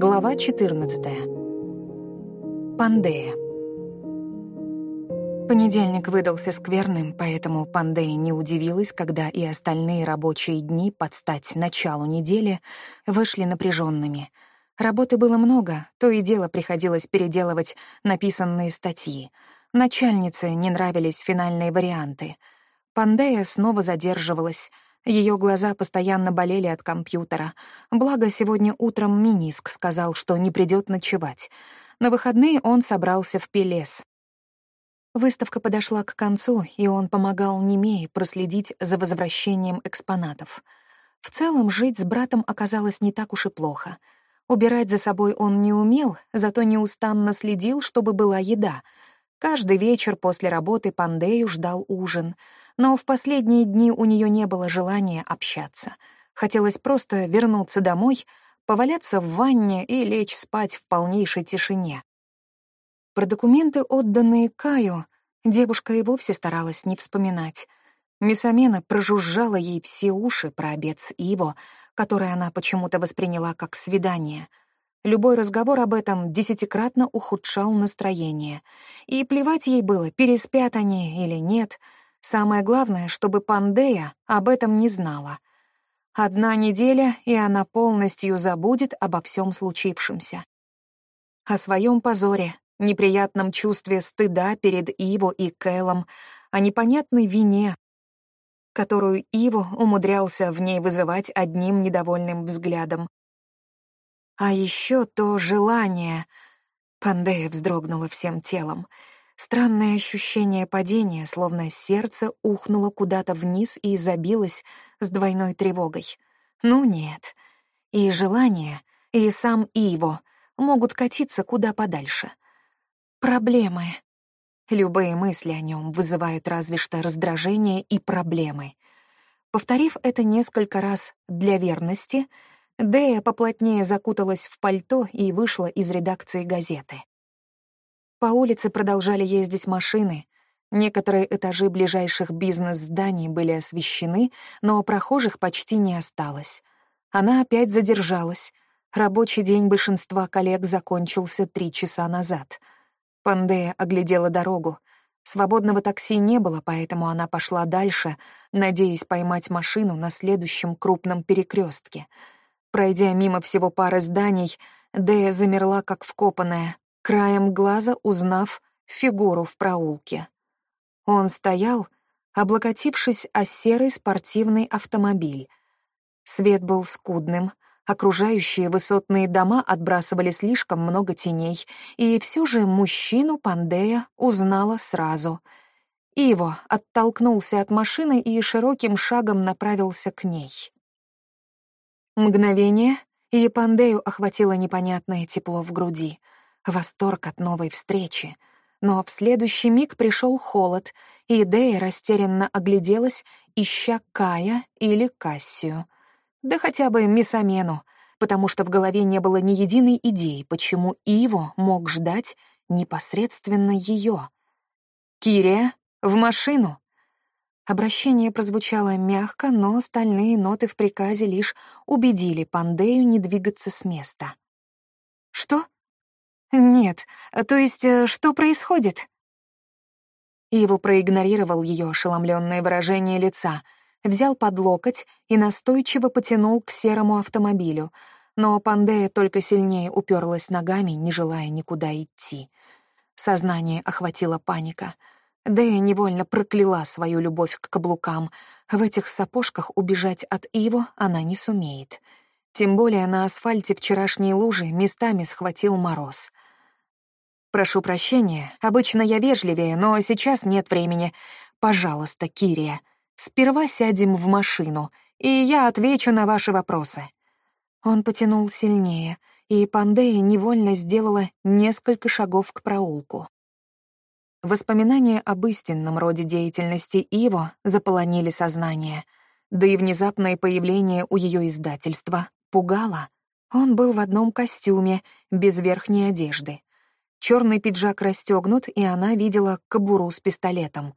Глава 14. Пандея. Понедельник выдался скверным, поэтому Пандея не удивилась, когда и остальные рабочие дни под стать началу недели вышли напряженными. Работы было много, то и дело приходилось переделывать написанные статьи. Начальнице не нравились финальные варианты. Пандея снова задерживалась — ее глаза постоянно болели от компьютера. Благо, сегодня утром Миниск сказал, что не придет ночевать. На выходные он собрался в Пелес. Выставка подошла к концу, и он помогал Немее проследить за возвращением экспонатов. В целом, жить с братом оказалось не так уж и плохо. Убирать за собой он не умел, зато неустанно следил, чтобы была еда. Каждый вечер после работы Пандею ждал ужин — но в последние дни у нее не было желания общаться. Хотелось просто вернуться домой, поваляться в ванне и лечь спать в полнейшей тишине. Про документы, отданные Каю, девушка и вовсе старалась не вспоминать. Мисамена прожужжала ей все уши про обед с Иво, который она почему-то восприняла как свидание. Любой разговор об этом десятикратно ухудшал настроение. И плевать ей было, переспят они или нет — Самое главное, чтобы Пандея об этом не знала. Одна неделя, и она полностью забудет обо всем случившемся. О своем позоре, неприятном чувстве стыда перед Иво и Кэлом, о непонятной вине, которую Иво умудрялся в ней вызывать одним недовольным взглядом. А еще то желание... Пандея вздрогнула всем телом — Странное ощущение падения, словно сердце ухнуло куда-то вниз и забилось с двойной тревогой. Ну нет. И желание, и сам Иво могут катиться куда подальше. Проблемы. Любые мысли о нем вызывают разве что раздражение и проблемы. Повторив это несколько раз для верности, Дея поплотнее закуталась в пальто и вышла из редакции газеты. По улице продолжали ездить машины. Некоторые этажи ближайших бизнес-зданий были освещены, но прохожих почти не осталось. Она опять задержалась. Рабочий день большинства коллег закончился три часа назад. Пандея оглядела дорогу. Свободного такси не было, поэтому она пошла дальше, надеясь поймать машину на следующем крупном перекрестке. Пройдя мимо всего пары зданий, Дея замерла как вкопанная, краем глаза узнав фигуру в проулке. Он стоял, облокотившись о серый спортивный автомобиль. Свет был скудным, окружающие высотные дома отбрасывали слишком много теней, и все же мужчину Пандея узнала сразу. Иво оттолкнулся от машины и широким шагом направился к ней. Мгновение, и Пандею охватило непонятное тепло в груди — восторг от новой встречи. Но в следующий миг пришел холод, и Дея растерянно огляделась, ища Кая или Кассию. Да хотя бы Мисамену, потому что в голове не было ни единой идеи, почему Иво мог ждать непосредственно ее. «Кирия, в машину!» Обращение прозвучало мягко, но стальные ноты в приказе лишь убедили Пандею не двигаться с места. «Что?» «Нет, то есть э, что происходит?» Иво проигнорировал ее ошеломленное выражение лица, взял под локоть и настойчиво потянул к серому автомобилю, но Пандея только сильнее уперлась ногами, не желая никуда идти. Сознание охватила паника. Дэя невольно прокляла свою любовь к каблукам. В этих сапожках убежать от Иво она не сумеет. Тем более на асфальте вчерашней лужи местами схватил мороз. Прошу прощения, обычно я вежливее, но сейчас нет времени. Пожалуйста, Кирия, сперва сядем в машину, и я отвечу на ваши вопросы». Он потянул сильнее, и Пандея невольно сделала несколько шагов к проулку. Воспоминания об истинном роде деятельности Иво заполонили сознание, да и внезапное появление у ее издательства пугало. Он был в одном костюме, без верхней одежды. Черный пиджак расстегнут, и она видела кобуру с пистолетом.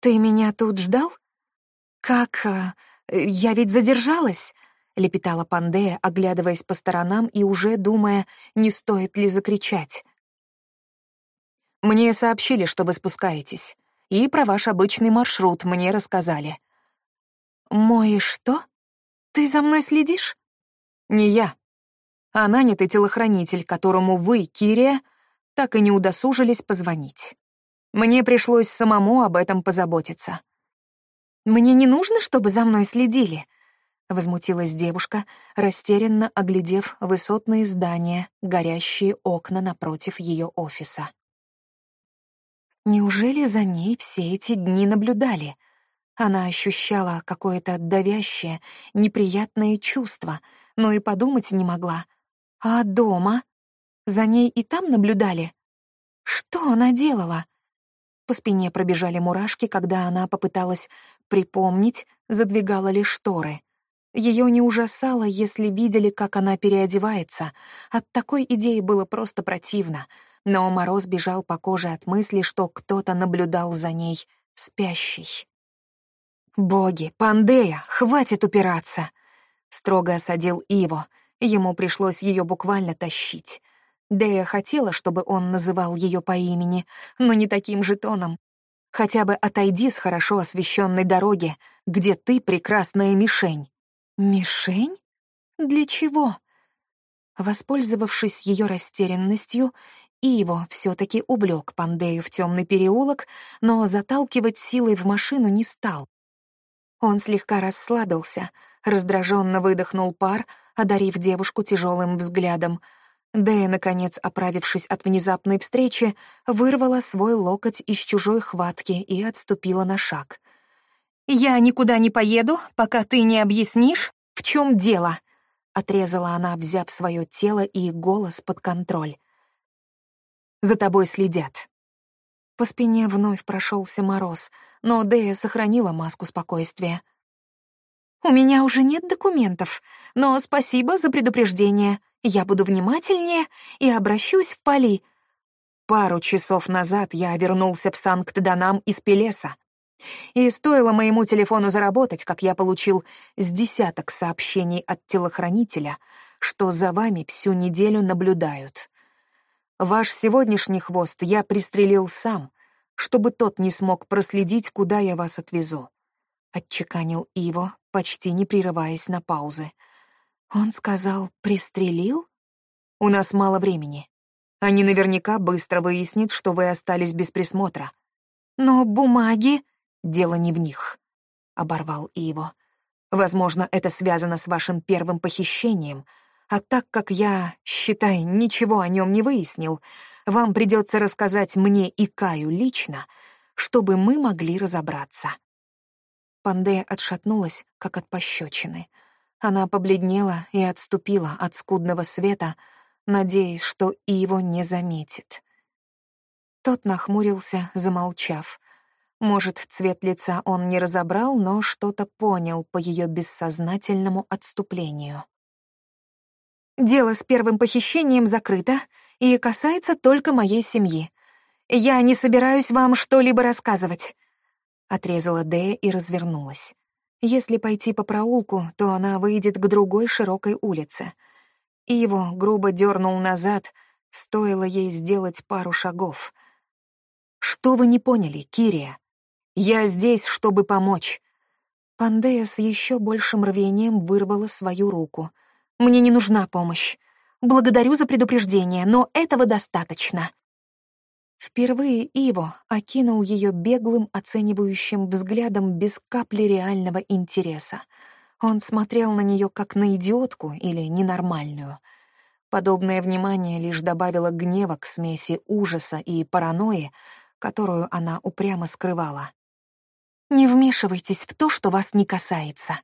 «Ты меня тут ждал? Как... Э, я ведь задержалась. — лепетала Пандея, оглядываясь по сторонам и уже думая, не стоит ли закричать. «Мне сообщили, что вы спускаетесь, и про ваш обычный маршрут мне рассказали». «Мой что? Ты за мной следишь?» «Не я, а нанятый телохранитель, которому вы, Кирия, так и не удосужились позвонить. Мне пришлось самому об этом позаботиться». «Мне не нужно, чтобы за мной следили», — возмутилась девушка, растерянно оглядев высотные здания, горящие окна напротив ее офиса. Неужели за ней все эти дни наблюдали? Она ощущала какое-то давящее, неприятное чувство, но и подумать не могла. А дома? За ней и там наблюдали? Что она делала? По спине пробежали мурашки, когда она попыталась припомнить, задвигала ли шторы. Ее не ужасало, если видели, как она переодевается. От такой идеи было просто противно. Но мороз бежал по коже от мысли, что кто-то наблюдал за ней, спящий. «Боги, Пандея, хватит упираться!» Строго осадил Иво. Ему пришлось ее буквально тащить. Дея хотела, чтобы он называл ее по имени, но не таким же тоном. Хотя бы отойди с хорошо освещенной дороги, где ты прекрасная мишень. Мишень? Для чего? Воспользовавшись ее растерянностью, Иво все-таки увлек Пандею в темный переулок, но заталкивать силой в машину не стал. Он слегка расслабился, раздраженно выдохнул пар, одарив девушку тяжелым взглядом. Дэя, наконец, оправившись от внезапной встречи, вырвала свой локоть из чужой хватки и отступила на шаг. «Я никуда не поеду, пока ты не объяснишь, в чем дело», — отрезала она, взяв свое тело и голос под контроль. «За тобой следят». По спине вновь прошелся мороз, но Дэя сохранила маску спокойствия. «У меня уже нет документов, но спасибо за предупреждение. Я буду внимательнее и обращусь в поли». Пару часов назад я вернулся в Санкт-Данам из Пелеса. И стоило моему телефону заработать, как я получил с десяток сообщений от телохранителя, что за вами всю неделю наблюдают. Ваш сегодняшний хвост я пристрелил сам, чтобы тот не смог проследить, куда я вас отвезу. Отчеканил Иво, почти не прерываясь на паузы. Он сказал «пристрелил»? У нас мало времени. Они наверняка быстро выяснят, что вы остались без присмотра. Но бумаги... Дело не в них, — оборвал Иво. Возможно, это связано с вашим первым похищением, а так как я, считай, ничего о нем не выяснил, вам придется рассказать мне и Каю лично, чтобы мы могли разобраться. Пандея отшатнулась, как от пощечины. Она побледнела и отступила от скудного света, надеясь, что и его не заметит. Тот нахмурился, замолчав. Может, цвет лица он не разобрал, но что-то понял по ее бессознательному отступлению. «Дело с первым похищением закрыто и касается только моей семьи. Я не собираюсь вам что-либо рассказывать», — отрезала Дея и развернулась. Если пойти по проулку, то она выйдет к другой широкой улице. И его грубо дернул назад, стоило ей сделать пару шагов. «Что вы не поняли, Кирия?» Я здесь, чтобы помочь». Пандея с еще большим рвением вырвала свою руку. «Мне не нужна помощь. Благодарю за предупреждение, но этого достаточно». Впервые Иво окинул ее беглым, оценивающим взглядом без капли реального интереса. Он смотрел на нее как на идиотку или ненормальную. Подобное внимание лишь добавило гнева к смеси ужаса и паранойи, которую она упрямо скрывала. Не вмешивайтесь в то, что вас не касается.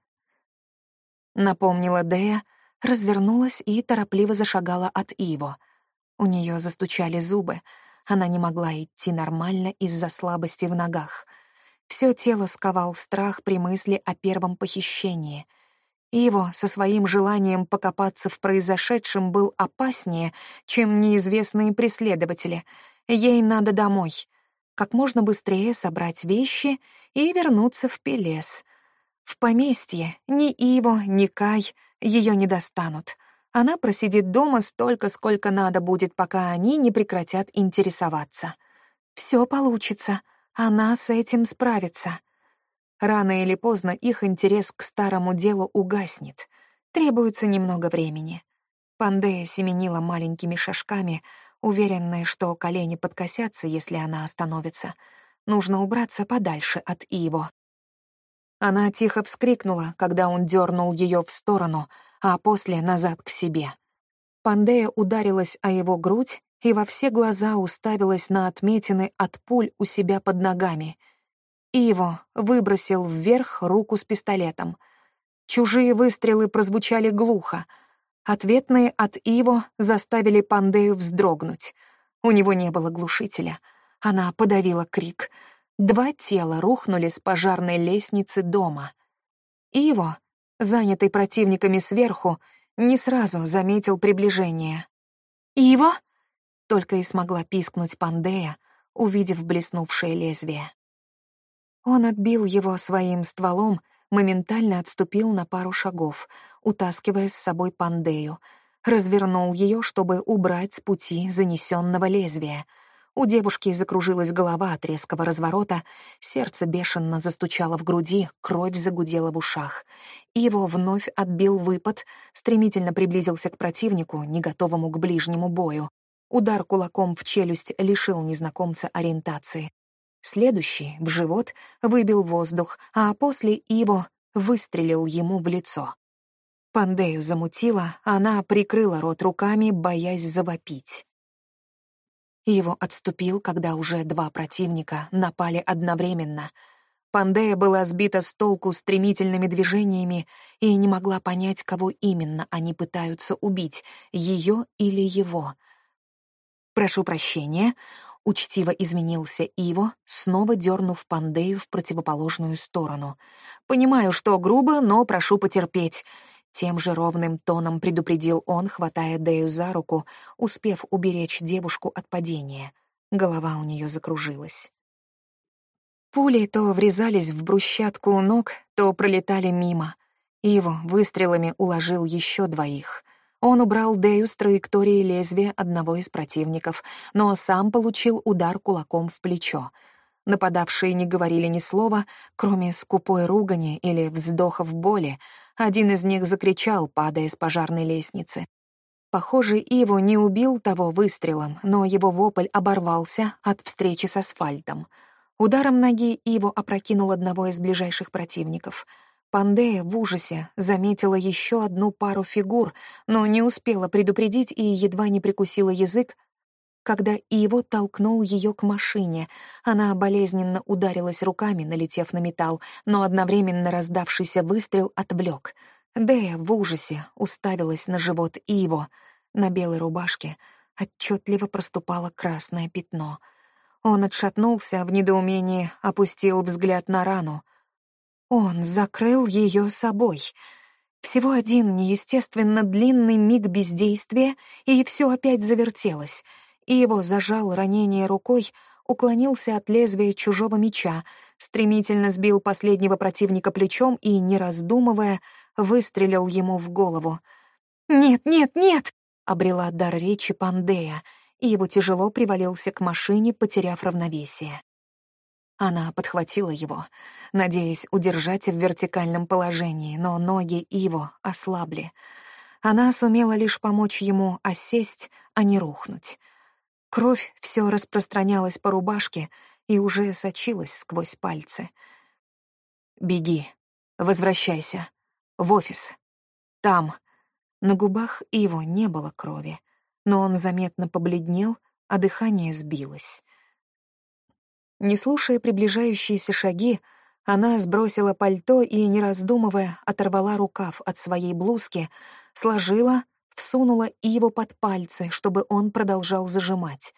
Напомнила Дея, развернулась и торопливо зашагала от Иво. У нее застучали зубы, она не могла идти нормально из-за слабости в ногах. Все тело сковал страх при мысли о первом похищении. Иво со своим желанием покопаться в произошедшем был опаснее, чем неизвестные преследователи. Ей надо домой — как можно быстрее собрать вещи и вернуться в Пелес. В поместье ни Иво, ни Кай ее не достанут. Она просидит дома столько, сколько надо будет, пока они не прекратят интересоваться. Все получится, она с этим справится. Рано или поздно их интерес к старому делу угаснет. Требуется немного времени. Пандея семенила маленькими шажками, уверенная, что колени подкосятся, если она остановится. Нужно убраться подальше от Иво. Она тихо вскрикнула, когда он дернул ее в сторону, а после — назад к себе. Пандея ударилась о его грудь и во все глаза уставилась на отметины от пуль у себя под ногами. Иво выбросил вверх руку с пистолетом. Чужие выстрелы прозвучали глухо. Ответные от Иво заставили Пандею вздрогнуть. У него не было глушителя. Она подавила крик — Два тела рухнули с пожарной лестницы дома. Иво, занятый противниками сверху, не сразу заметил приближение. «Иво!» — только и смогла пискнуть Пандея, увидев блеснувшее лезвие. Он отбил его своим стволом, моментально отступил на пару шагов, утаскивая с собой Пандею, развернул ее, чтобы убрать с пути занесенного лезвия — у девушки закружилась голова от резкого разворота, сердце бешено застучало в груди, кровь загудела в ушах. Его вновь отбил выпад, стремительно приблизился к противнику, не готовому к ближнему бою. Удар кулаком в челюсть лишил незнакомца ориентации. Следующий, в живот, выбил воздух, а после Иво выстрелил ему в лицо. Пандею замутила, она прикрыла рот руками, боясь завопить. Его отступил, когда уже два противника напали одновременно. Пандея была сбита с толку стремительными движениями и не могла понять, кого именно они пытаются убить, ее или его. «Прошу прощения», — учтиво изменился Иво, снова дернув Пандею в противоположную сторону. «Понимаю, что грубо, но прошу потерпеть. Тем же ровным тоном предупредил он, хватая Дэю за руку, успев уберечь девушку от падения. Голова у нее закружилась. Пули то врезались в брусчатку у ног, то пролетали мимо. Его выстрелами уложил еще двоих. Он убрал Дэю с траектории лезвия одного из противников, но сам получил удар кулаком в плечо. Нападавшие не говорили ни слова, кроме скупой ругани или вздохов боли, один из них закричал, падая с пожарной лестницы. Похоже, Иво не убил того выстрелом, но его вопль оборвался от встречи с асфальтом. Ударом ноги Иво опрокинул одного из ближайших противников. Пандея в ужасе заметила еще одну пару фигур, но не успела предупредить и едва не прикусила язык, когда Иво толкнул ее к машине. Она болезненно ударилась руками, налетев на металл, но одновременно раздавшийся выстрел отвлек. Дэя в ужасе уставилась на живот Иво. На белой рубашке отчетливо проступало красное пятно. Он отшатнулся, в недоумении опустил взгляд на рану. Он закрыл ее собой. Всего один неестественно длинный миг бездействия, и все опять завертелось — и его зажал ранение рукой, уклонился от лезвия чужого меча, стремительно сбил последнего противника плечом и, не раздумывая, выстрелил ему в голову. «Нет, нет, нет!» — обрела дар речи Пандея, и его тяжело привалился к машине, потеряв равновесие. Она подхватила его, надеясь удержать в вертикальном положении, но ноги Иво ослабли. Она сумела лишь помочь ему осесть, а не рухнуть. Кровь все распространялась по рубашке и уже сочилась сквозь пальцы. «Беги, возвращайся. В офис. Там». На губах его не было крови, но он заметно побледнел, а дыхание сбилось. Не слушая приближающиеся шаги, она сбросила пальто и, не раздумывая, оторвала рукав от своей блузки, сложила всунула Иву под пальцы, чтобы он продолжал зажимать.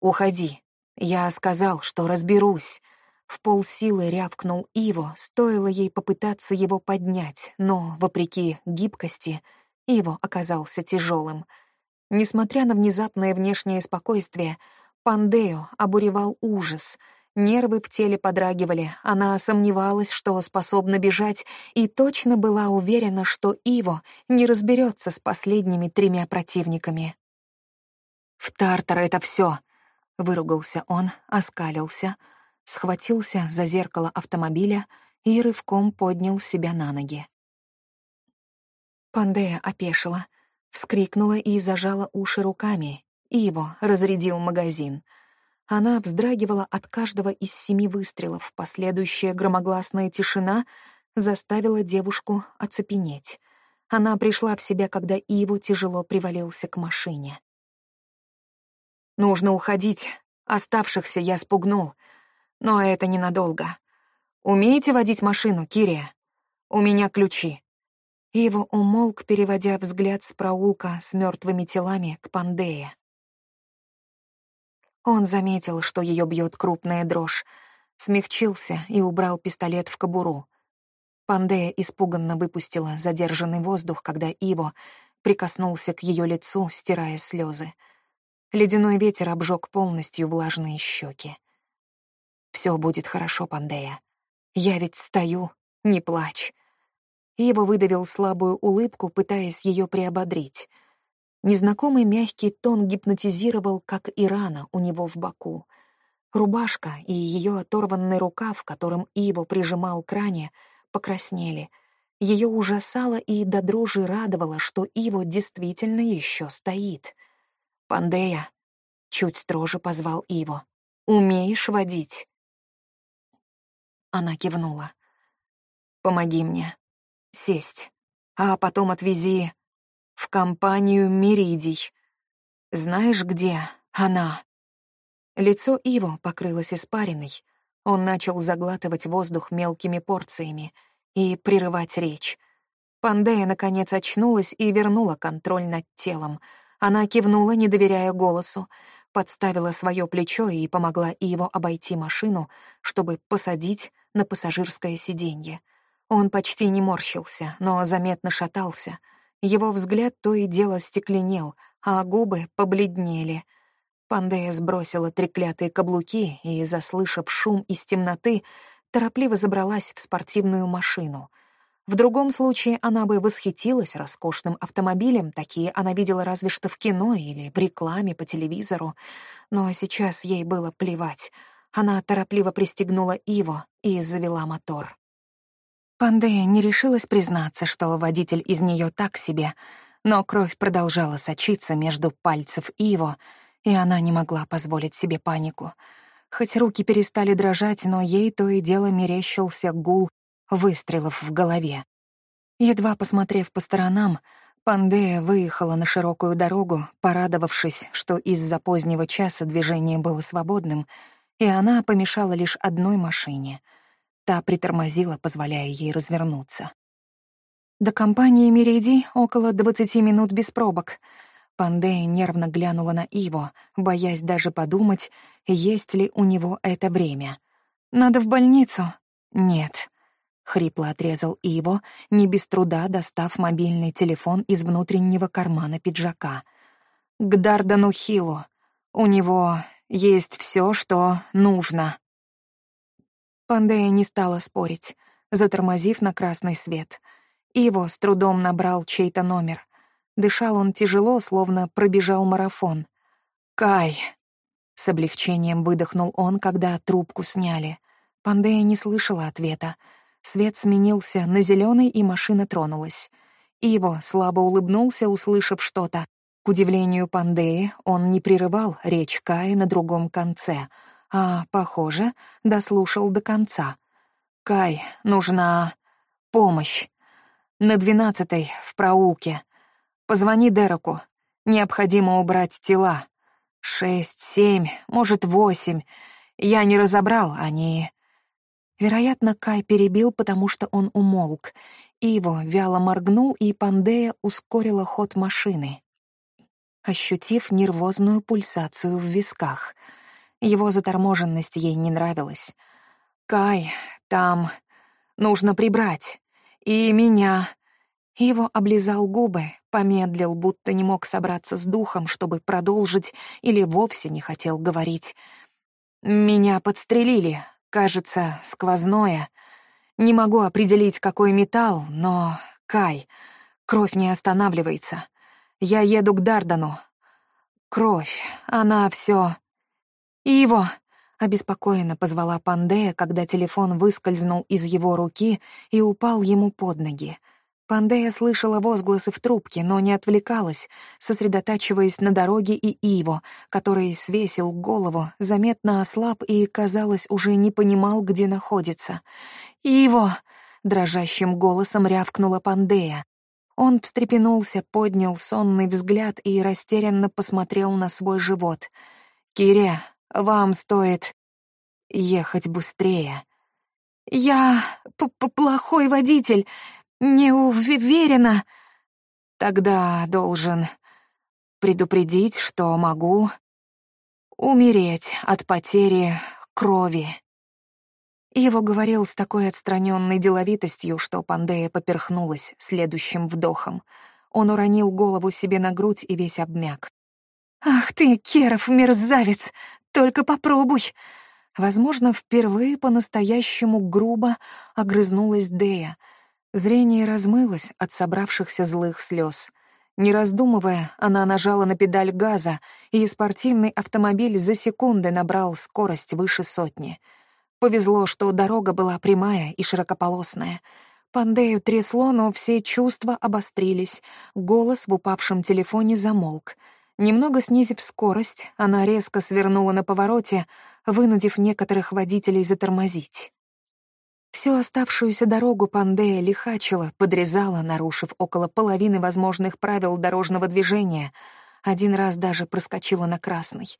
«Уходи. Я сказал, что разберусь». В полсилы рявкнул Иво, стоило ей попытаться его поднять, но, вопреки гибкости, Иво оказался тяжелым. Несмотря на внезапное внешнее спокойствие, Пандео обуревал ужас. Нервы в теле подрагивали, она сомневалась, что способна бежать, и точно была уверена, что Иво не разберется с последними тремя противниками. «В Тартар это все, выругался он, оскалился, схватился за зеркало автомобиля и рывком поднял себя на ноги. Пандея опешила, вскрикнула и зажала уши руками. Иво разрядил магазин — она вздрагивала от каждого из семи выстрелов. Последующая громогласная тишина заставила девушку оцепенеть. Она пришла в себя, когда Иву тяжело привалился к машине. «Нужно уходить. Оставшихся я спугнул. Но это ненадолго. Умеете водить машину, Кирия? У меня ключи». Иво умолк, переводя взгляд с проулка с мертвыми телами к Пандее. Он заметил, что ее бьет крупная дрожь, смягчился и убрал пистолет в кобуру. Пандея испуганно выпустила задержанный воздух, когда Иво прикоснулся к ее лицу, стирая слезы. Ледяной ветер обжег полностью влажные щеки. Все будет хорошо, Пандея. Я ведь стою, не плачь. Иво выдавил слабую улыбку, пытаясь ее приободрить — Незнакомый мягкий тон гипнотизировал, как и рана у него в боку. Рубашка и ее оторванный рукав, которым Иво прижимал к ране, покраснели. Ее ужасало и до дрожи радовало, что Иво действительно еще стоит. «Пандея», — чуть строже позвал Иво, — «умеешь водить?» Она кивнула. «Помоги мне. Сесть. А потом отвези в компанию Меридий. Знаешь, где она?» Лицо Иво покрылось испариной. Он начал заглатывать воздух мелкими порциями и прерывать речь. Пандея, наконец, очнулась и вернула контроль над телом. Она кивнула, не доверяя голосу, подставила свое плечо и помогла Иво обойти машину, чтобы посадить на пассажирское сиденье. Он почти не морщился, но заметно шатался — его взгляд то и дело стекленел, а губы побледнели. Пандея сбросила треклятые каблуки и, заслышав шум из темноты, торопливо забралась в спортивную машину. В другом случае она бы восхитилась роскошным автомобилем, такие она видела разве что в кино или в рекламе по телевизору. Но сейчас ей было плевать. Она торопливо пристегнула Иво и завела мотор. Пандея не решилась признаться, что водитель из нее так себе, но кровь продолжала сочиться между пальцев Иво, и она не могла позволить себе панику. Хоть руки перестали дрожать, но ей то и дело мерещился гул выстрелов в голове. Едва посмотрев по сторонам, Пандея выехала на широкую дорогу, порадовавшись, что из-за позднего часа движение было свободным, и она помешала лишь одной машине — Та притормозила, позволяя ей развернуться. До компании Мериди около двадцати минут без пробок. Пандея нервно глянула на Иво, боясь даже подумать, есть ли у него это время. «Надо в больницу?» «Нет», — хрипло отрезал Иво, не без труда достав мобильный телефон из внутреннего кармана пиджака. «К Дардану Хилу. У него есть все, что нужно». Пандея не стала спорить, затормозив на красный свет. Иво с трудом набрал чей-то номер. Дышал он тяжело, словно пробежал марафон. «Кай!» С облегчением выдохнул он, когда трубку сняли. Пандея не слышала ответа. Свет сменился на зеленый, и машина тронулась. Иво слабо улыбнулся, услышав что-то. К удивлению Пандеи, он не прерывал речь Кая на другом конце — а, похоже, дослушал до конца. «Кай, нужна помощь. На двенадцатой, в проулке. Позвони Дереку. Необходимо убрать тела. Шесть, семь, может, восемь. Я не разобрал, они...» Вероятно, Кай перебил, потому что он умолк. Иво вяло моргнул, и Пандея ускорила ход машины, ощутив нервозную пульсацию в висках — его заторможенность ей не нравилась. «Кай, там нужно прибрать. И меня...» Его облизал губы, помедлил, будто не мог собраться с духом, чтобы продолжить, или вовсе не хотел говорить. Меня подстрелили, кажется, сквозное. Не могу определить, какой металл, но... Кай, кровь не останавливается. Я еду к Дардану. Кровь, она все. Иво, обеспокоенно позвала Пандея, когда телефон выскользнул из его руки и упал ему под ноги. Пандея слышала возгласы в трубке, но не отвлекалась, сосредотачиваясь на дороге и Иво, который свесил голову, заметно ослаб и, казалось, уже не понимал, где находится. «Иво!» — дрожащим голосом рявкнула Пандея. Он встрепенулся, поднял сонный взгляд и растерянно посмотрел на свой живот. «Киря, вам стоит ехать быстрее». «Я п -п плохой водитель. «Не уверена». «Тогда должен предупредить, что могу умереть от потери крови». Его говорил с такой отстраненной деловитостью, что Пандея поперхнулась следующим вдохом. Он уронил голову себе на грудь и весь обмяк. «Ах ты, Керов, мерзавец! Только попробуй!» Возможно, впервые по-настоящему грубо огрызнулась Дея — Зрение размылось от собравшихся злых слез. Не раздумывая, она нажала на педаль газа, и спортивный автомобиль за секунды набрал скорость выше сотни. Повезло, что дорога была прямая и широкополосная. Пандею трясло, но все чувства обострились. Голос в упавшем телефоне замолк. Немного снизив скорость, она резко свернула на повороте, вынудив некоторых водителей затормозить. Всю оставшуюся дорогу Пандея лихачила, подрезала, нарушив около половины возможных правил дорожного движения. Один раз даже проскочила на красный.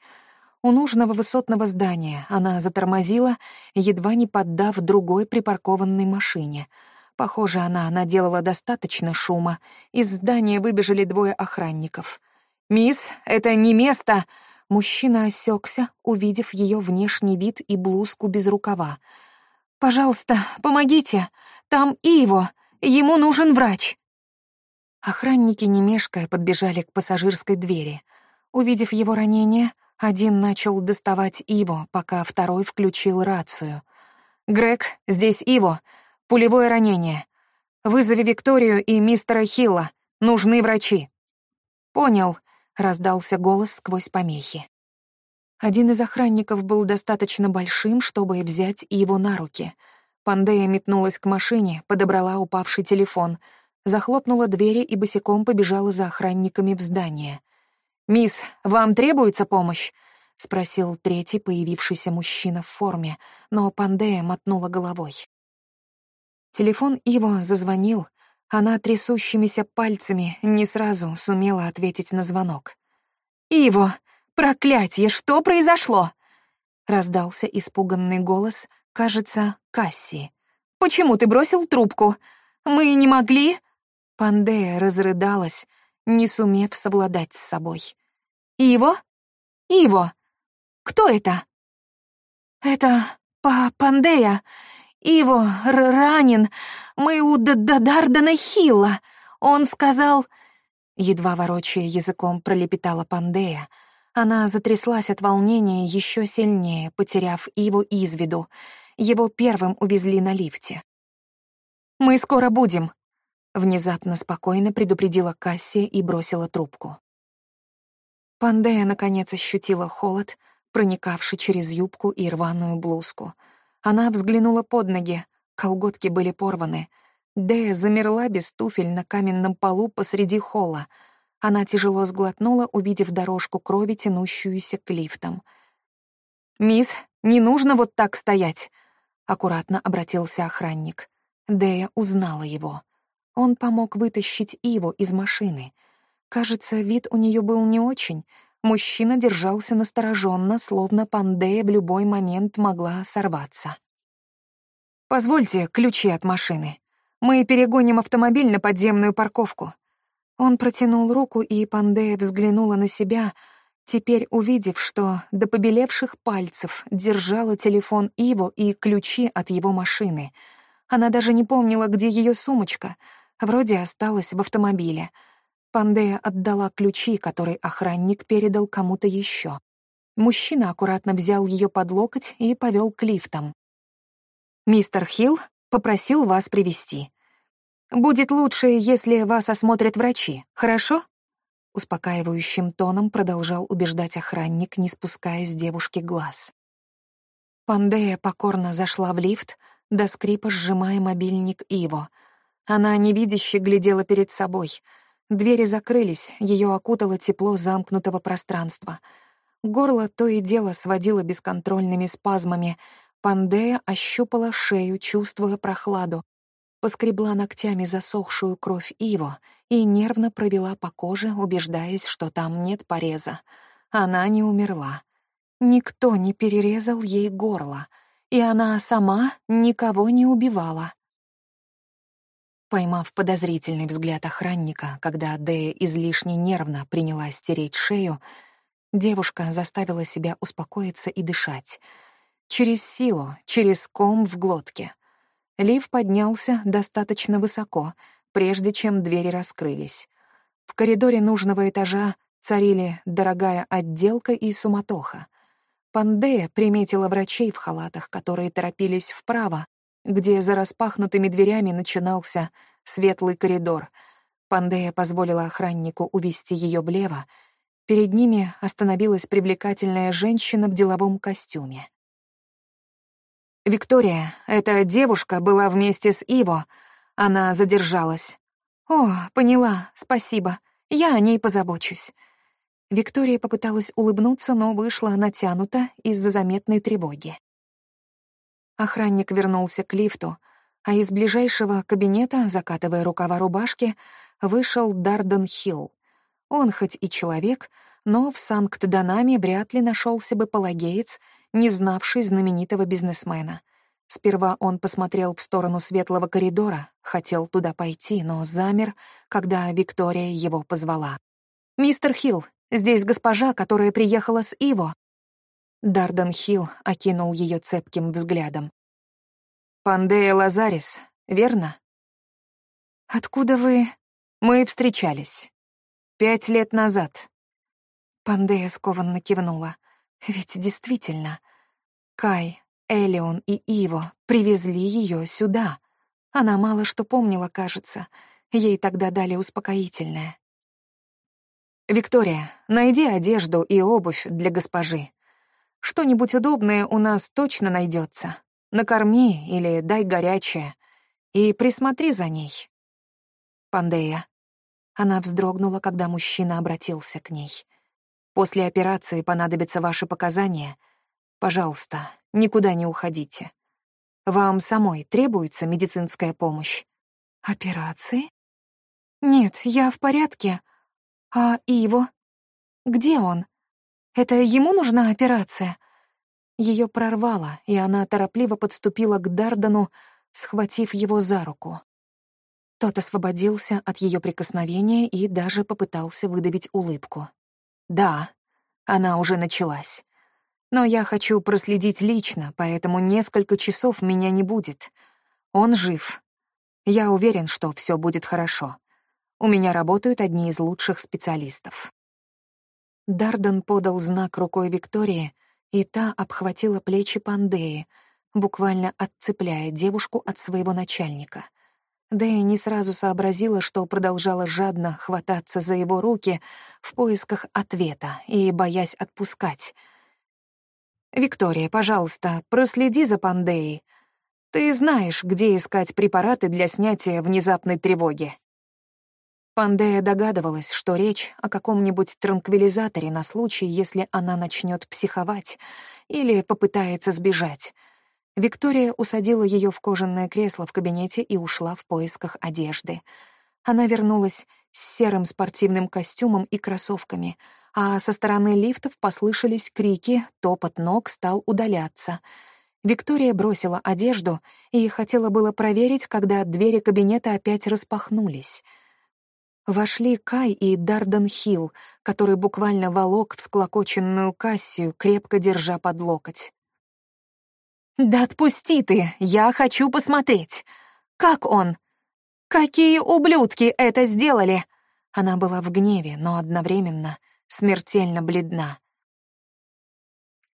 У нужного высотного здания она затормозила, едва не поддав другой припаркованной машине. Похоже, она наделала достаточно шума. Из здания выбежали двое охранников. «Мисс, это не место!» Мужчина осекся, увидев ее внешний вид и блузку без рукава. «Пожалуйста, помогите! Там Иво! Ему нужен врач!» Охранники, не мешкая, подбежали к пассажирской двери. Увидев его ранение, один начал доставать Иво, пока второй включил рацию. «Грег, здесь Иво. Пулевое ранение. Вызови Викторию и мистера Хилла. Нужны врачи». «Понял», — раздался голос сквозь помехи. Один из охранников был достаточно большим, чтобы взять его на руки. Пандея метнулась к машине, подобрала упавший телефон, захлопнула двери и босиком побежала за охранниками в здание. «Мисс, вам требуется помощь?» — спросил третий появившийся мужчина в форме, но Пандея мотнула головой. Телефон Иво зазвонил, она трясущимися пальцами не сразу сумела ответить на звонок. «Иво!» «Проклятье, что произошло?» Раздался испуганный голос, кажется, Касси. «Почему ты бросил трубку? Мы не могли...» Пандея разрыдалась, не сумев совладать с собой. «Иво? Иво? Кто это?» «Это па Пандея. Иво ранен. Мы у Дардана Хилла. Он сказал...» Едва ворочая языком, пролепетала Пандея — она затряслась от волнения еще сильнее, потеряв его из виду. Его первым увезли на лифте. «Мы скоро будем», — внезапно спокойно предупредила Кассия и бросила трубку. Пандея, наконец, ощутила холод, проникавший через юбку и рваную блузку. Она взглянула под ноги, колготки были порваны. Дея замерла без туфель на каменном полу посреди холла — она тяжело сглотнула, увидев дорожку крови, тянущуюся к лифтам. «Мисс, не нужно вот так стоять!» — аккуратно обратился охранник. Дея узнала его. Он помог вытащить Иву из машины. Кажется, вид у нее был не очень. Мужчина держался настороженно, словно Пандея в любой момент могла сорваться. «Позвольте ключи от машины. Мы перегоним автомобиль на подземную парковку», он протянул руку, и Пандея взглянула на себя, теперь увидев, что до побелевших пальцев держала телефон Иво и ключи от его машины. Она даже не помнила, где ее сумочка. Вроде осталась в автомобиле. Пандея отдала ключи, которые охранник передал кому-то еще. Мужчина аккуратно взял ее под локоть и повел к лифтам. «Мистер Хилл попросил вас привести. Будет лучше, если вас осмотрят врачи, хорошо?» Успокаивающим тоном продолжал убеждать охранник, не спуская с девушки глаз. Пандея покорно зашла в лифт, до скрипа сжимая мобильник Иво. Она невидяще глядела перед собой. Двери закрылись, ее окутало тепло замкнутого пространства. Горло то и дело сводило бесконтрольными спазмами. Пандея ощупала шею, чувствуя прохладу. Поскребла ногтями засохшую кровь Иво и нервно провела по коже, убеждаясь, что там нет пореза. Она не умерла. Никто не перерезал ей горло, и она сама никого не убивала. Поймав подозрительный взгляд охранника, когда Дея излишне нервно принялась стереть шею, девушка заставила себя успокоиться и дышать. Через силу, через ком в глотке. Лив поднялся достаточно высоко, прежде чем двери раскрылись. В коридоре нужного этажа царили дорогая отделка и суматоха. Пандея приметила врачей в халатах, которые торопились вправо, где за распахнутыми дверями начинался светлый коридор. Пандея позволила охраннику увести ее влево. Перед ними остановилась привлекательная женщина в деловом костюме. «Виктория, эта девушка была вместе с Иво. Она задержалась». «О, поняла, спасибо. Я о ней позабочусь». Виктория попыталась улыбнуться, но вышла натянута из-за заметной тревоги. Охранник вернулся к лифту, а из ближайшего кабинета, закатывая рукава рубашки, вышел Дарден Хилл. Он хоть и человек, но в Санкт-Данаме вряд ли нашелся бы палагеец, не знавший знаменитого бизнесмена. Сперва он посмотрел в сторону светлого коридора, хотел туда пойти, но замер, когда Виктория его позвала. «Мистер Хилл, Здесь госпожа, которая приехала с Иво». Дарден Хилл окинул ее цепким взглядом. «Пандея Лазарис, верно?» «Откуда вы...» «Мы встречались. Пять лет назад». Пандея скованно кивнула. «Ведь действительно, Кай, Элеон и Иво привезли ее сюда. Она мало что помнила, кажется. Ей тогда дали успокоительное. «Виктория, найди одежду и обувь для госпожи. Что-нибудь удобное у нас точно найдется. Накорми или дай горячее. И присмотри за ней». Пандея. Она вздрогнула, когда мужчина обратился к ней. «После операции понадобятся ваши показания. Пожалуйста, никуда не уходите. Вам самой требуется медицинская помощь?» «Операции?» «Нет, я в порядке», а Иво? Где он? Это ему нужна операция? Ее прорвало, и она торопливо подступила к Дардану, схватив его за руку. Тот освободился от ее прикосновения и даже попытался выдавить улыбку. «Да, она уже началась. Но я хочу проследить лично, поэтому несколько часов меня не будет. Он жив. Я уверен, что все будет хорошо. У меня работают одни из лучших специалистов». Дарден подал знак рукой Виктории, и та обхватила плечи Пандеи, буквально отцепляя девушку от своего начальника. Дэя не сразу сообразила, что продолжала жадно хвататься за его руки в поисках ответа и боясь отпускать. «Виктория, пожалуйста, проследи за Пандеей. Ты знаешь, где искать препараты для снятия внезапной тревоги». Пандея догадывалась, что речь о каком-нибудь транквилизаторе на случай, если она начнет психовать или попытается сбежать. Виктория усадила ее в кожаное кресло в кабинете и ушла в поисках одежды. Она вернулась с серым спортивным костюмом и кроссовками, а со стороны лифтов послышались крики, топот ног стал удаляться. Виктория бросила одежду и хотела было проверить, когда двери кабинета опять распахнулись — Вошли Кай и Дарден Хилл, который буквально волок всклокоченную Кассию, крепко держа под локоть. «Да отпусти ты! Я хочу посмотреть! Как он? Какие ублюдки это сделали?» Она была в гневе, но одновременно смертельно бледна.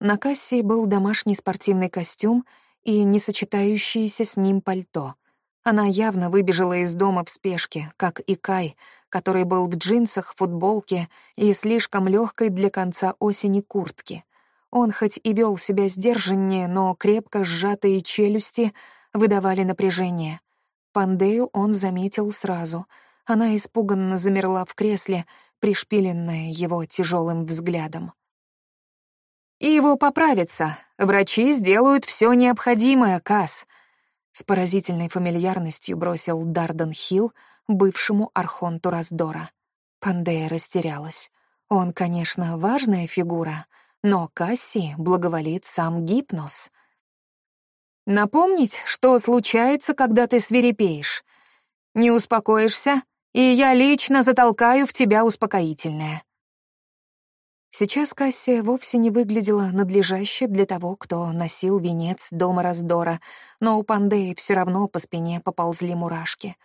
На кассе был домашний спортивный костюм и несочетающееся с ним пальто. Она явно выбежала из дома в спешке, как и Кай, который был в джинсах, футболке и слишком легкой для конца осени куртки. Он хоть и вел себя сдержаннее, но крепко сжатые челюсти выдавали напряжение. Пандею он заметил сразу. Она испуганно замерла в кресле, пришпиленная его тяжелым взглядом. «И его поправится. Врачи сделают все необходимое, Касс», — с поразительной фамильярностью бросил Дарден Хилл бывшему архонту раздора. Пандея растерялась. Он, конечно, важная фигура, но Касси благоволит сам гипноз. Напомнить, что случается, когда ты свирепеешь. Не успокоишься, и я лично затолкаю в тебя успокоительное. Сейчас Кассия вовсе не выглядела надлежаще для того, кто носил венец дома раздора, но у Пандеи все равно по спине поползли мурашки.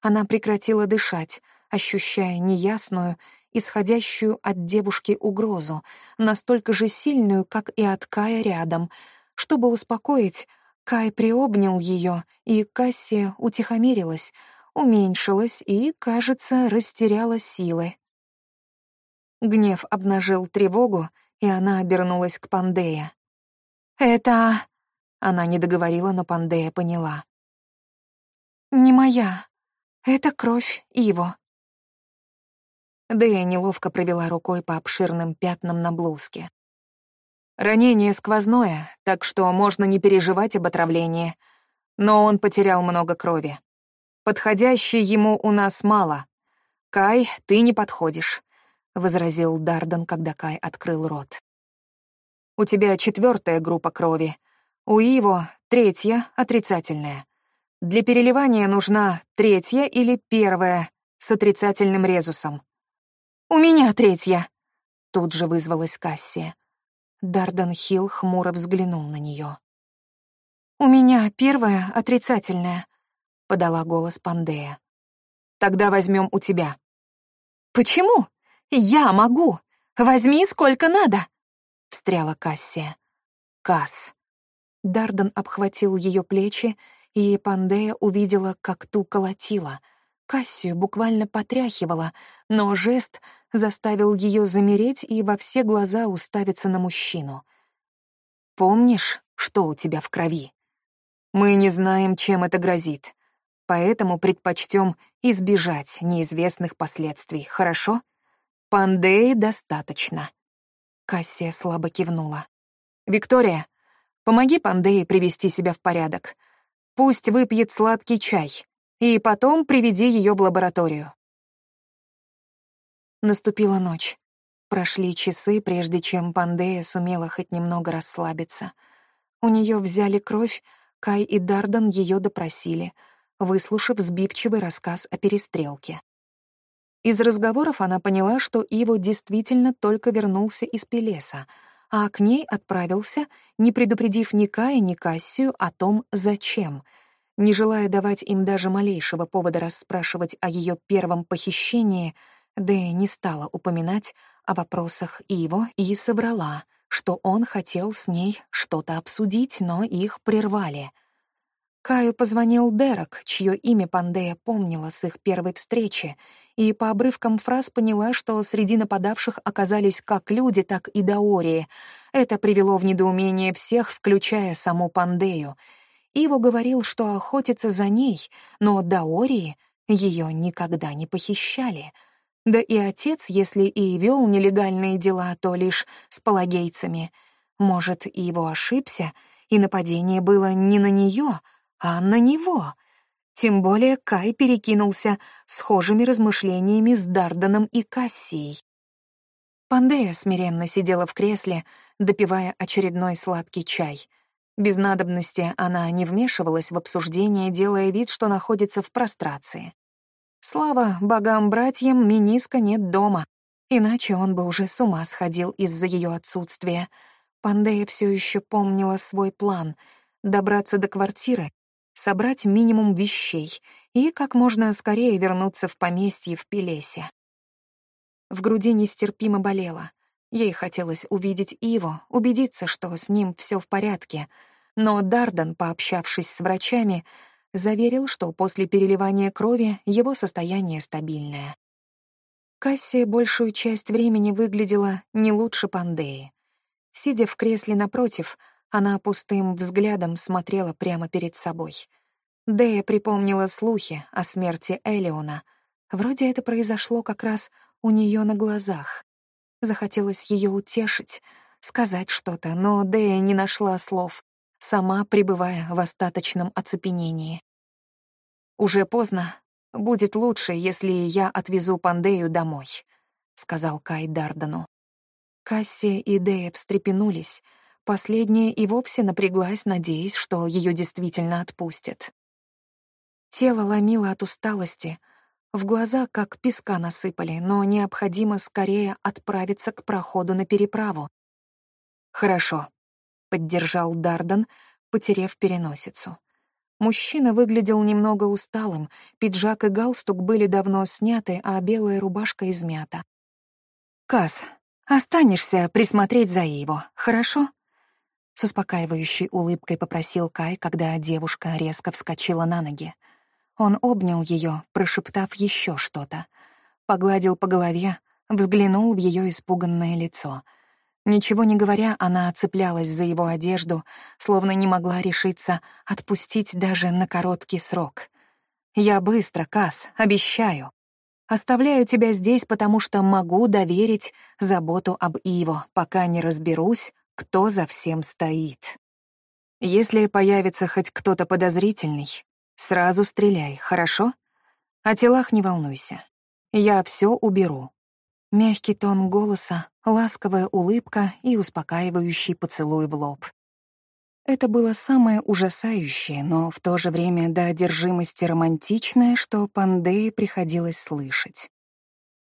Она прекратила дышать, ощущая неясную, исходящую от девушки угрозу, настолько же сильную, как и от Кая рядом. Чтобы успокоить, Кай приобнял ее, и Кассия утихомирилась, уменьшилась и, кажется, растеряла силы. Гнев обнажил тревогу, и она обернулась к Пандея. «Это...» — она не договорила, но Пандея поняла. «Не моя. Это кровь его». Дэя неловко провела рукой по обширным пятнам на блузке. Ранение сквозное, так что можно не переживать об отравлении. Но он потерял много крови. Подходящей ему у нас мало. Кай, ты не подходишь, возразил Дарден, когда Кай открыл рот. У тебя четвертая группа крови. У Иво третья, отрицательная. Для переливания нужна третья или первая с отрицательным резусом. «У меня третья!» Тут же вызвалась Кассия. Дарден Хилл хмуро взглянул на нее. «У меня первая отрицательная», — подала голос Пандея. «Тогда возьмем у тебя». «Почему? Я могу! Возьми сколько надо!» — встряла Кассия. «Касс». Дарден обхватил ее плечи, и Пандея увидела, как ту колотила. Кассию буквально потряхивала, но жест заставил ее замереть и во все глаза уставиться на мужчину. «Помнишь, что у тебя в крови? Мы не знаем, чем это грозит, поэтому предпочтем избежать неизвестных последствий, хорошо? Пандеи достаточно». Кассия слабо кивнула. «Виктория, помоги Пандее привести себя в порядок. Пусть выпьет сладкий чай, и потом приведи ее в лабораторию. Наступила ночь. Прошли часы, прежде чем Пандея сумела хоть немного расслабиться. У нее взяли кровь, Кай и Дардан ее допросили, выслушав сбивчивый рассказ о перестрелке. Из разговоров она поняла, что Иво действительно только вернулся из Пелеса, а к ней отправился, не предупредив ни Кая, ни Кассию о том, зачем. Не желая давать им даже малейшего повода расспрашивать о ее первом похищении — Дэя не стала упоминать о вопросах Иво и собрала, что он хотел с ней что-то обсудить, но их прервали. Каю позвонил Дерек, чье имя Пандея помнила с их первой встречи, и по обрывкам фраз поняла, что среди нападавших оказались как люди, так и даории. Это привело в недоумение всех, включая саму Пандею. Иво говорил, что охотится за ней, но даории ее никогда не похищали — да и отец, если и вел нелегальные дела, то лишь с палагейцами. Может, и его ошибся, и нападение было не на нее, а на него. Тем более Кай перекинулся схожими размышлениями с Дарданом и Кассией. Пандея смиренно сидела в кресле, допивая очередной сладкий чай. Без надобности она не вмешивалась в обсуждение, делая вид, что находится в прострации. Слава богам-братьям, Миниска нет дома, иначе он бы уже с ума сходил из-за ее отсутствия. Пандея все еще помнила свой план — добраться до квартиры, собрать минимум вещей и как можно скорее вернуться в поместье в Пелесе. В груди нестерпимо болело. Ей хотелось увидеть Иво, убедиться, что с ним все в порядке, но Дардан, пообщавшись с врачами, заверил, что после переливания крови его состояние стабильное. Кассия большую часть времени выглядела не лучше Пандеи. Сидя в кресле напротив, она пустым взглядом смотрела прямо перед собой. Дея припомнила слухи о смерти Элеона. Вроде это произошло как раз у нее на глазах. Захотелось ее утешить, сказать что-то, но Дея не нашла слов, сама пребывая в остаточном оцепенении. «Уже поздно. Будет лучше, если я отвезу Пандею домой», — сказал Кай Дардану. Кассия и Дея встрепенулись. Последняя и вовсе напряглась, надеясь, что ее действительно отпустят. Тело ломило от усталости, в глаза как песка насыпали, но необходимо скорее отправиться к проходу на переправу. «Хорошо», — поддержал Дардан, потеряв переносицу. Мужчина выглядел немного усталым, пиджак и галстук были давно сняты, а белая рубашка измята. «Кас, останешься присмотреть за его, хорошо?» С успокаивающей улыбкой попросил Кай, когда девушка резко вскочила на ноги. Он обнял ее, прошептав еще что-то. Погладил по голове, взглянул в ее испуганное лицо. Ничего не говоря, она цеплялась за его одежду, словно не могла решиться отпустить даже на короткий срок. «Я быстро, Кас, обещаю. Оставляю тебя здесь, потому что могу доверить заботу об Иво, пока не разберусь, кто за всем стоит. Если появится хоть кто-то подозрительный, Сразу стреляй, хорошо? О телах не волнуйся. Я все уберу. Мягкий тон голоса, ласковая улыбка и успокаивающий поцелуй в лоб. Это было самое ужасающее, но в то же время до одержимости романтичное, что Пандее приходилось слышать.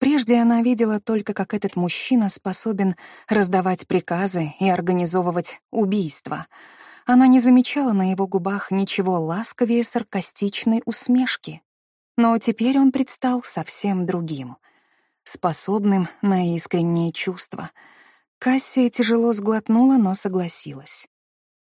Прежде она видела только, как этот мужчина способен раздавать приказы и организовывать убийства — она не замечала на его губах ничего ласковее саркастичной усмешки. Но теперь он предстал совсем другим, способным на искренние чувства. Кассия тяжело сглотнула, но согласилась.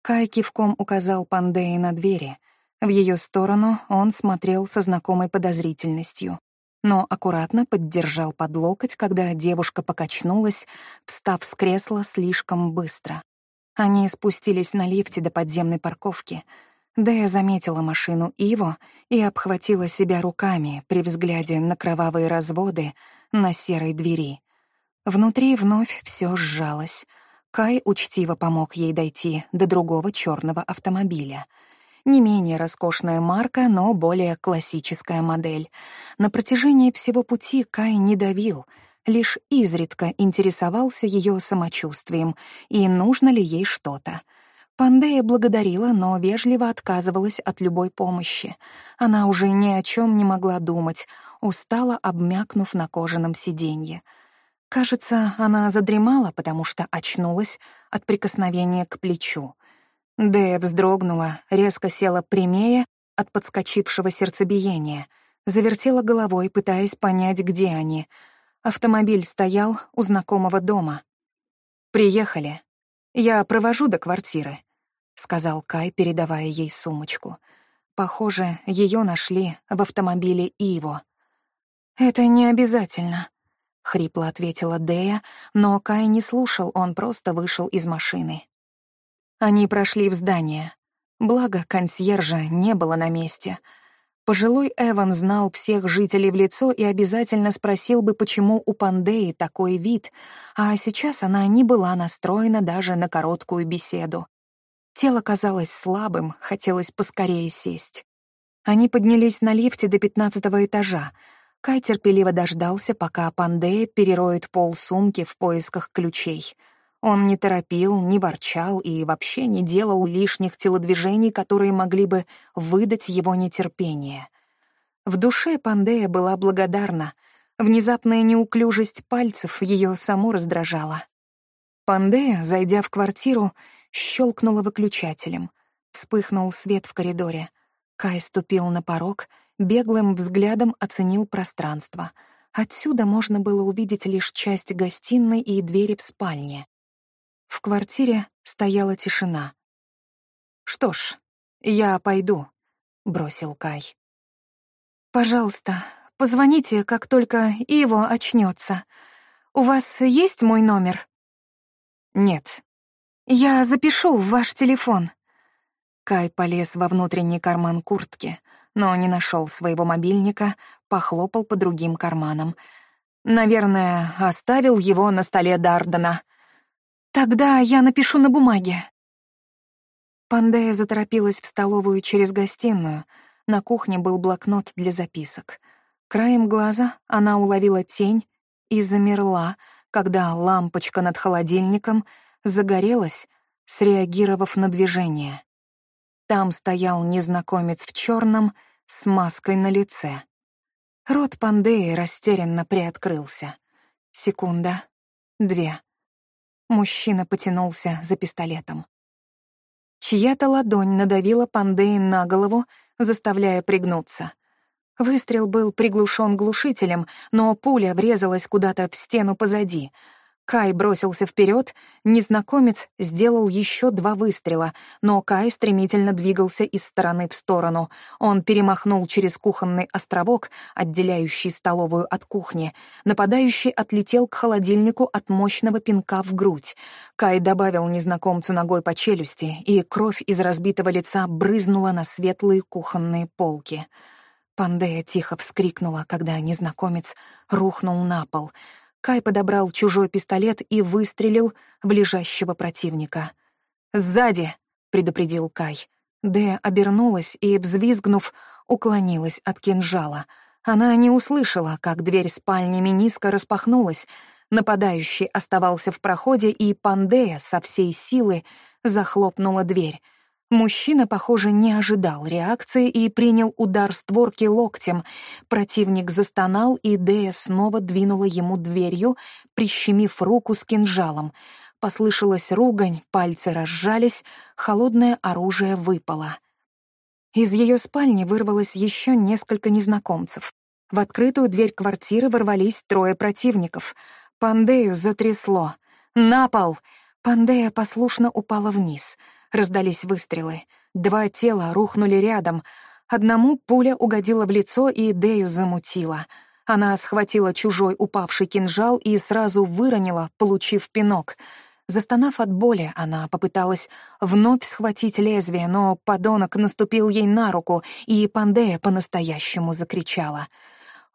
Кай кивком указал Пандее на двери. В ее сторону он смотрел со знакомой подозрительностью, но аккуратно поддержал под локоть, когда девушка покачнулась, встав с кресла слишком быстро. Они спустились на лифте до подземной парковки. Дэя заметила машину Иво и обхватила себя руками при взгляде на кровавые разводы на серой двери. Внутри вновь все сжалось. Кай учтиво помог ей дойти до другого черного автомобиля. Не менее роскошная марка, но более классическая модель. На протяжении всего пути Кай не давил — лишь изредка интересовался ее самочувствием и нужно ли ей что-то. Пандея благодарила, но вежливо отказывалась от любой помощи. Она уже ни о чем не могла думать, устала, обмякнув на кожаном сиденье. Кажется, она задремала, потому что очнулась от прикосновения к плечу. Дэя вздрогнула, резко села прямее от подскочившего сердцебиения, завертела головой, пытаясь понять, где они — Автомобиль стоял у знакомого дома. «Приехали. Я провожу до квартиры», — сказал Кай, передавая ей сумочку. Похоже, ее нашли в автомобиле Иво. «Это не обязательно», — хрипло ответила Дея, но Кай не слушал, он просто вышел из машины. Они прошли в здание. Благо, консьержа не было на месте — Пожилой Эван знал всех жителей в лицо и обязательно спросил бы, почему у Пандеи такой вид, а сейчас она не была настроена даже на короткую беседу. Тело казалось слабым, хотелось поскорее сесть. Они поднялись на лифте до пятнадцатого этажа. Кай терпеливо дождался, пока Пандея перероет пол сумки в поисках ключей — он не торопил, не ворчал и вообще не делал лишних телодвижений, которые могли бы выдать его нетерпение. В душе Пандея была благодарна. Внезапная неуклюжесть пальцев ее саму раздражала. Пандея, зайдя в квартиру, щелкнула выключателем. Вспыхнул свет в коридоре. Кай ступил на порог, беглым взглядом оценил пространство. Отсюда можно было увидеть лишь часть гостиной и двери в спальне. В квартире стояла тишина. «Что ж, я пойду», — бросил Кай. «Пожалуйста, позвоните, как только Иво очнется. У вас есть мой номер?» «Нет». «Я запишу в ваш телефон». Кай полез во внутренний карман куртки, но не нашел своего мобильника, похлопал по другим карманам. Наверное, оставил его на столе Дардена. «Тогда я напишу на бумаге». Пандея заторопилась в столовую через гостиную. На кухне был блокнот для записок. Краем глаза она уловила тень и замерла, когда лампочка над холодильником загорелась, среагировав на движение. Там стоял незнакомец в черном с маской на лице. Рот Пандеи растерянно приоткрылся. Секунда, две. Мужчина потянулся за пистолетом. Чья-то ладонь надавила Пандеи на голову, заставляя пригнуться. Выстрел был приглушен глушителем, но пуля врезалась куда-то в стену позади — Кай бросился вперед, незнакомец сделал еще два выстрела, но Кай стремительно двигался из стороны в сторону. Он перемахнул через кухонный островок, отделяющий столовую от кухни. Нападающий отлетел к холодильнику от мощного пинка в грудь. Кай добавил незнакомцу ногой по челюсти, и кровь из разбитого лица брызнула на светлые кухонные полки. Пандея тихо вскрикнула, когда незнакомец рухнул на пол — Кай подобрал чужой пистолет и выстрелил в лежащего противника. «Сзади!» — предупредил Кай. Дэ обернулась и, взвизгнув, уклонилась от кинжала. Она не услышала, как дверь спальни Миниска распахнулась. Нападающий оставался в проходе, и Пандея со всей силы захлопнула дверь. Мужчина, похоже, не ожидал реакции и принял удар створки локтем. Противник застонал, и Дея снова двинула ему дверью, прищемив руку с кинжалом. Послышалась ругань, пальцы разжались, холодное оружие выпало. Из ее спальни вырвалось еще несколько незнакомцев. В открытую дверь квартиры ворвались трое противников. Пандею затрясло. «На пол!» Пандея послушно упала вниз — Раздались выстрелы. Два тела рухнули рядом. Одному пуля угодила в лицо и Дею замутила. Она схватила чужой упавший кинжал и сразу выронила, получив пинок. Застонав от боли, она попыталась вновь схватить лезвие, но подонок наступил ей на руку, и Пандея по-настоящему закричала.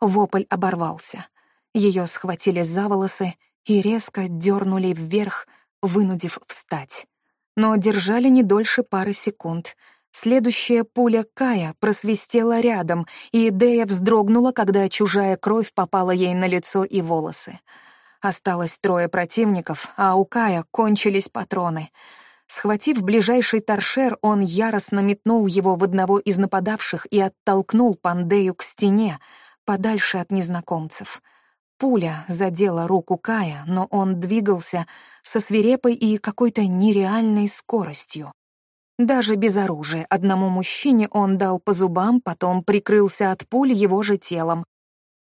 Вопль оборвался. Ее схватили за волосы и резко дернули вверх, вынудив встать но держали не дольше пары секунд. Следующая пуля Кая просвистела рядом, и Дея вздрогнула, когда чужая кровь попала ей на лицо и волосы. Осталось трое противников, а у Кая кончились патроны. Схватив ближайший торшер, он яростно метнул его в одного из нападавших и оттолкнул Пандею к стене, подальше от незнакомцев — Пуля задела руку Кая, но он двигался со свирепой и какой-то нереальной скоростью. Даже без оружия одному мужчине он дал по зубам, потом прикрылся от пуль его же телом.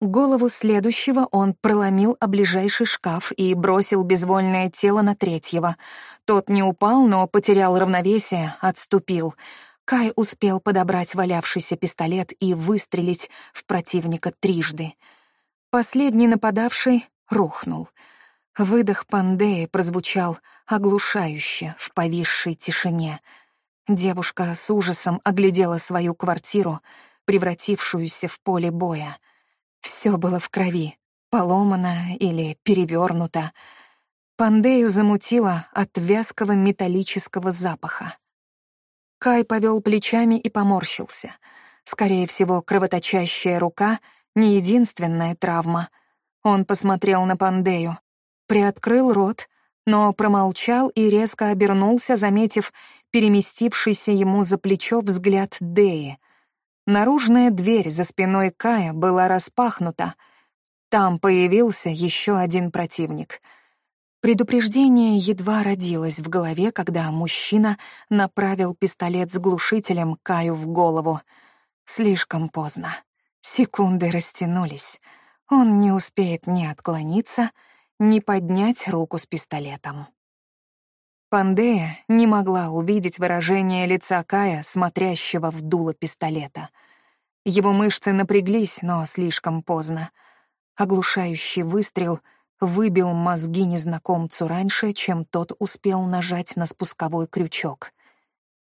Голову следующего он проломил о ближайший шкаф и бросил безвольное тело на третьего. Тот не упал, но потерял равновесие, отступил. Кай успел подобрать валявшийся пистолет и выстрелить в противника трижды — Последний нападавший рухнул. Выдох Пандеи прозвучал оглушающе в повисшей тишине. Девушка с ужасом оглядела свою квартиру, превратившуюся в поле боя. Все было в крови, поломано или перевернуто. Пандею замутило от вязкого металлического запаха. Кай повел плечами и поморщился. Скорее всего, кровоточащая рука — не единственная травма. Он посмотрел на Пандею, приоткрыл рот, но промолчал и резко обернулся, заметив переместившийся ему за плечо взгляд Деи. Наружная дверь за спиной Кая была распахнута. Там появился еще один противник. Предупреждение едва родилось в голове, когда мужчина направил пистолет с глушителем Каю в голову. Слишком поздно. Секунды растянулись. он не успеет ни отклониться, ни поднять руку с пистолетом. Пандея не могла увидеть выражение лица Кая, смотрящего в дуло пистолета. Его мышцы напряглись, но слишком поздно. Оглушающий выстрел выбил мозги незнакомцу раньше, чем тот успел нажать на спусковой крючок.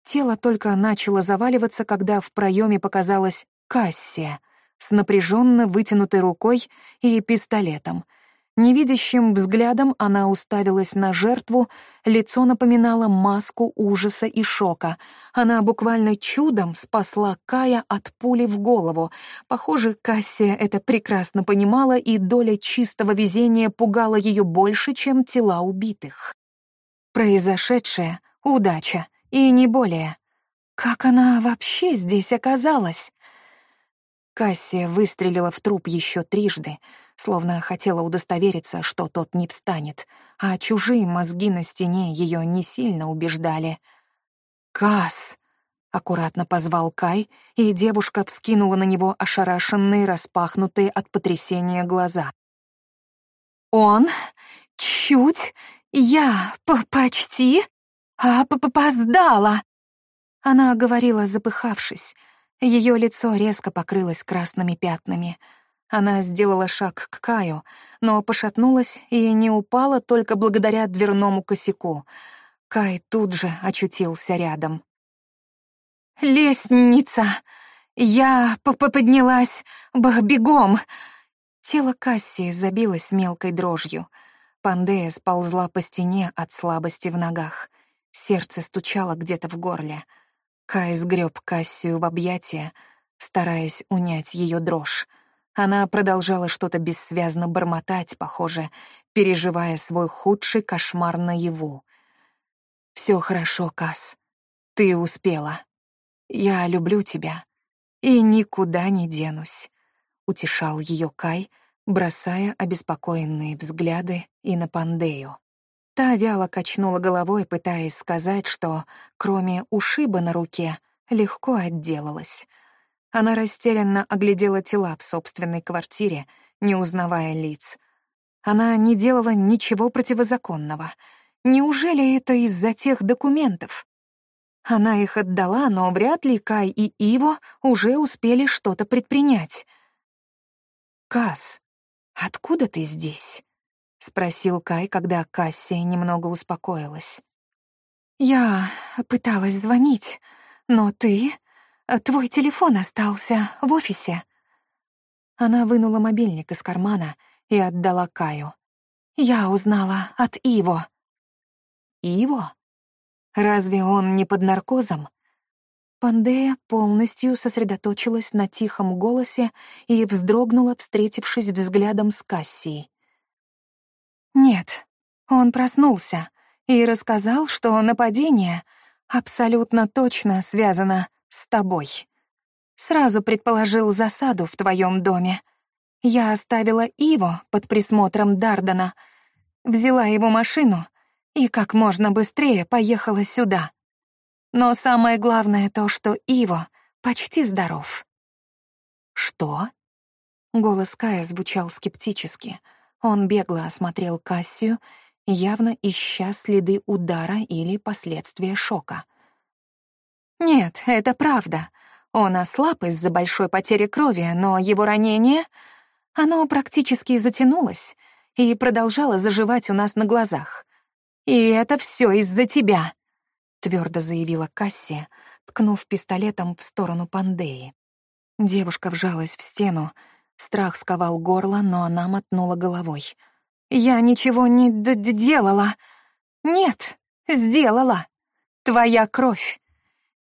Тело только начало заваливаться, когда в проеме показалась Кассия с напряженно вытянутой рукой и пистолетом — Невидящим взглядом она уставилась на жертву, лицо напоминало маску ужаса и шока. Она буквально чудом спасла Кая от пули в голову. Похоже, Кассия это прекрасно понимала, и доля чистого везения пугала ее больше, чем тела убитых. Произошедшее — удача, и не более. Как она вообще здесь оказалась? Кассия выстрелила в труп еще трижды — словно хотела удостовериться, что тот не встанет, а чужие мозги на стене ее не сильно убеждали. «Касс!» — аккуратно позвал Кай, и девушка вскинула на него ошарашенные, распахнутые от потрясения глаза. «Он? Чуть? Я по почти? А -п Она говорила, запыхавшись. Ее лицо резко покрылось красными пятнами — она сделала шаг к Каю, но пошатнулась и не упала только благодаря дверному косяку. Кай тут же очутился рядом. «Лестница! Я п -п поднялась бегом!» Тело Кассии забилось мелкой дрожью. Пандея сползла по стене от слабости в ногах. Сердце стучало где-то в горле. Кай сгреб Кассию в объятия, стараясь унять ее дрожь. Она продолжала что-то бессвязно бормотать, похоже, переживая свой худший кошмар наяву. «Все хорошо, Кас. Ты успела. Я люблю тебя и никуда не денусь», — утешал ее Кай, бросая обеспокоенные взгляды и на Пандею. Та вяло качнула головой, пытаясь сказать, что, кроме ушиба на руке, легко отделалась — она растерянно оглядела тела в собственной квартире, не узнавая лиц. Она не делала ничего противозаконного. Неужели это из-за тех документов? Она их отдала, но вряд ли Кай и Иво уже успели что-то предпринять. «Кас, откуда ты здесь?» — спросил Кай, когда Кассия немного успокоилась. «Я пыталась звонить, но ты твой телефон остался в офисе». Она вынула мобильник из кармана и отдала Каю. «Я узнала от Иво». «Иво? Разве он не под наркозом?» Пандея полностью сосредоточилась на тихом голосе и вздрогнула, встретившись взглядом с Кассией. «Нет, он проснулся и рассказал, что нападение абсолютно точно связано с тобой. Сразу предположил засаду в твоем доме. Я оставила Иво под присмотром Дардана, взяла его машину и как можно быстрее поехала сюда. Но самое главное то, что Иво почти здоров. «Что?» Голос Кая звучал скептически. Он бегло осмотрел Кассию, явно ища следы удара или последствия шока. Нет, это правда. Он ослаб из-за большой потери крови, но его ранение... Оно практически затянулось и продолжало заживать у нас на глазах. «И это все из-за тебя», — твердо заявила Кассия, ткнув пистолетом в сторону Пандеи. Девушка вжалась в стену, страх сковал горло, но она мотнула головой. «Я ничего не делала». «Нет, сделала. Твоя кровь.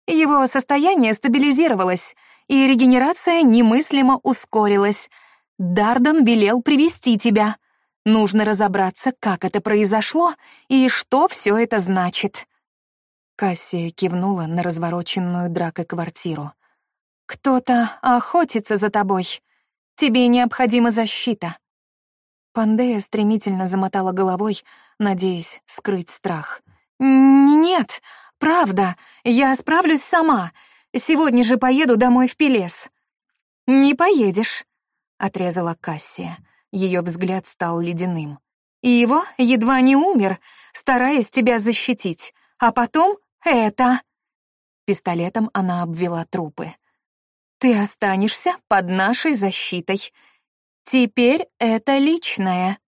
Его состояние стабилизировалось, и регенерация немыслимо ускорилась. Дарден велел привести тебя. Нужно разобраться, как это произошло и что все это значит. Кассия кивнула на развороченную дракой квартиру. «Кто-то охотится за тобой. Тебе необходима защита». Пандея стремительно замотала головой, надеясь скрыть страх. «Нет, «Правда, я справлюсь сама. Сегодня же поеду домой в Пелес». «Не поедешь», — отрезала Кассия. Ее взгляд стал ледяным. «И его едва не умер, стараясь тебя защитить. А потом это...» Пистолетом она обвела трупы. «Ты останешься под нашей защитой. Теперь это личное».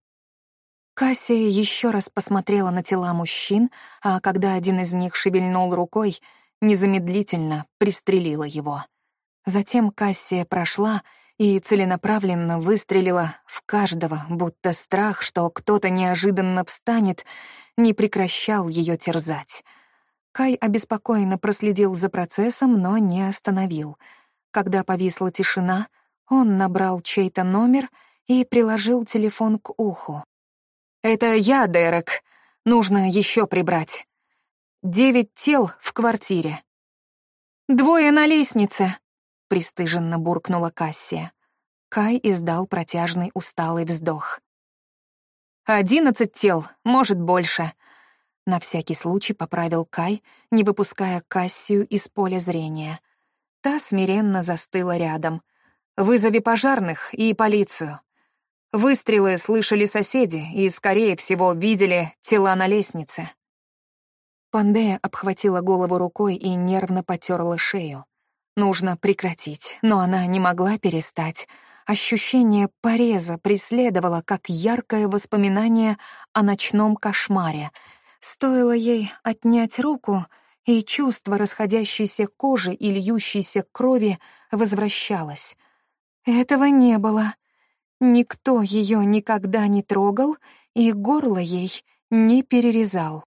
Кассия еще раз посмотрела на тела мужчин, а когда один из них шевельнул рукой, незамедлительно пристрелила его. Затем Кассия прошла и целенаправленно выстрелила в каждого, будто страх, что кто-то неожиданно встанет, не прекращал ее терзать. Кай обеспокоенно проследил за процессом, но не остановил. Когда повисла тишина, он набрал чей-то номер и приложил телефон к уху. «Это я, Дерек. Нужно еще прибрать. Девять тел в квартире». «Двое на лестнице», — пристыженно буркнула Кассия. Кай издал протяжный усталый вздох. «Одиннадцать тел, может, больше». На всякий случай поправил Кай, не выпуская Кассию из поля зрения. Та смиренно застыла рядом. «Вызови пожарных и полицию. Выстрелы слышали соседи и, скорее всего, видели тела на лестнице. Пандея обхватила голову рукой и нервно потерла шею. Нужно прекратить, но она не могла перестать. Ощущение пореза преследовало, как яркое воспоминание о ночном кошмаре. Стоило ей отнять руку, и чувство расходящейся кожи и льющейся крови возвращалось. Этого не было. Никто ее никогда не трогал и горло ей не перерезал.